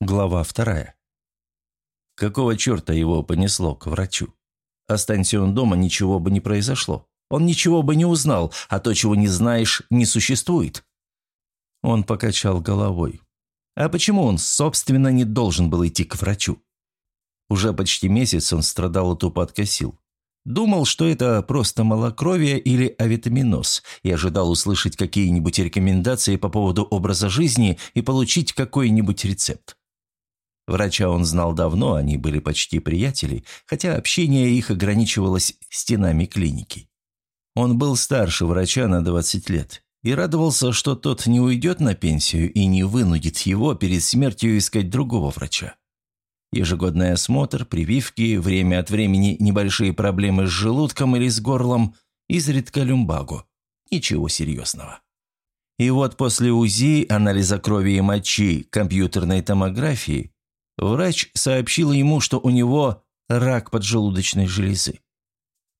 Глава вторая. Какого черта его понесло к врачу? Останься он дома, ничего бы не произошло. Он ничего бы не узнал, а то, чего не знаешь, не существует. Он покачал головой. А почему он, собственно, не должен был идти к врачу? Уже почти месяц он страдал от упадка сил. Думал, что это просто малокровие или авитаминоз, и ожидал услышать какие-нибудь рекомендации по поводу образа жизни и получить какой-нибудь рецепт. Врача он знал давно, они были почти приятели, хотя общение их ограничивалось стенами клиники. Он был старше врача на 20 лет и радовался, что тот не уйдет на пенсию и не вынудит его перед смертью искать другого врача. Ежегодный осмотр, прививки, время от времени небольшие проблемы с желудком или с горлом, изредка люмбагу. Ничего серьезного. И вот после УЗИ, анализа крови и мочи, компьютерной томографии Врач сообщил ему, что у него рак поджелудочной железы.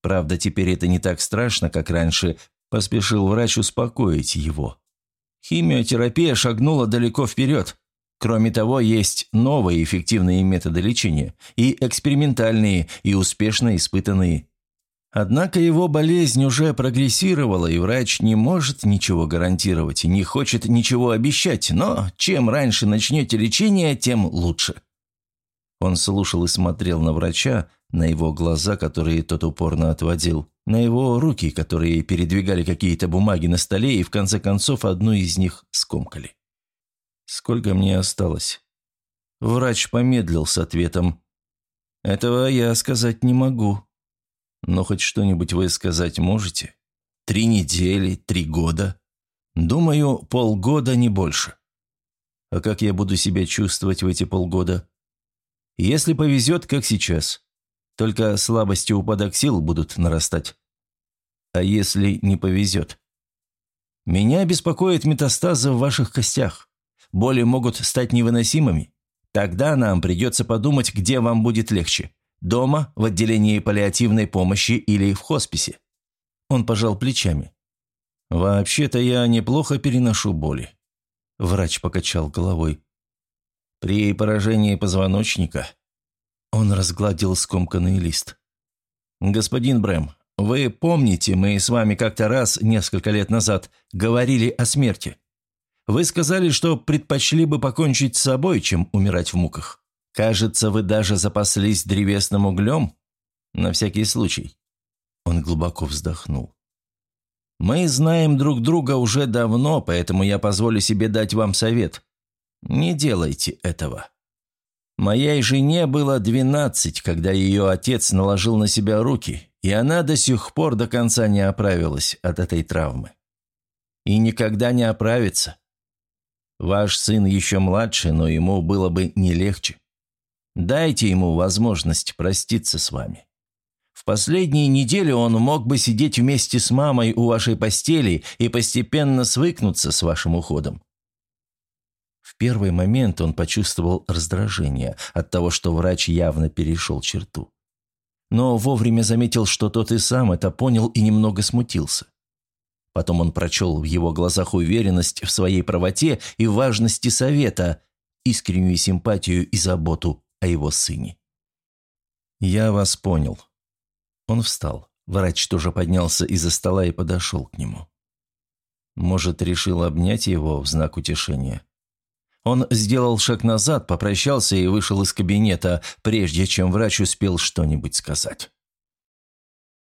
Правда, теперь это не так страшно, как раньше, поспешил врач успокоить его. Химиотерапия шагнула далеко вперед. Кроме того, есть новые эффективные методы лечения, и экспериментальные, и успешно испытанные. Однако его болезнь уже прогрессировала, и врач не может ничего гарантировать не хочет ничего обещать, но чем раньше начнете лечение, тем лучше. Он слушал и смотрел на врача, на его глаза, которые тот упорно отводил, на его руки, которые передвигали какие-то бумаги на столе и в конце концов одну из них скомкали. «Сколько мне осталось?» Врач помедлил с ответом. «Этого я сказать не могу. Но хоть что-нибудь вы сказать можете? Три недели, три года? Думаю, полгода, не больше. А как я буду себя чувствовать в эти полгода?» Если повезет, как сейчас. Только слабости упадок сил будут нарастать. А если не повезет? Меня беспокоят метастазы в ваших костях. Боли могут стать невыносимыми. Тогда нам придется подумать, где вам будет легче. Дома, в отделении паллиативной помощи или в хосписе. Он пожал плечами. «Вообще-то я неплохо переношу боли». Врач покачал головой. При поражении позвоночника он разгладил скомканный лист. «Господин Брэм, вы помните, мы с вами как-то раз, несколько лет назад, говорили о смерти. Вы сказали, что предпочли бы покончить с собой, чем умирать в муках. Кажется, вы даже запаслись древесным углем? На всякий случай». Он глубоко вздохнул. «Мы знаем друг друга уже давно, поэтому я позволю себе дать вам совет. Не делайте этого. Моей жене было двенадцать, когда ее отец наложил на себя руки, и она до сих пор до конца не оправилась от этой травмы. И никогда не оправится. Ваш сын еще младше, но ему было бы не легче. Дайте ему возможность проститься с вами. В последние недели он мог бы сидеть вместе с мамой у вашей постели и постепенно свыкнуться с вашим уходом. В первый момент он почувствовал раздражение от того, что врач явно перешел черту. Но вовремя заметил, что тот и сам это понял и немного смутился. Потом он прочел в его глазах уверенность в своей правоте и важности совета, искреннюю симпатию и заботу о его сыне. «Я вас понял». Он встал. Врач тоже поднялся из-за стола и подошел к нему. Может, решил обнять его в знак утешения. Он сделал шаг назад, попрощался и вышел из кабинета, прежде чем врач успел что-нибудь сказать.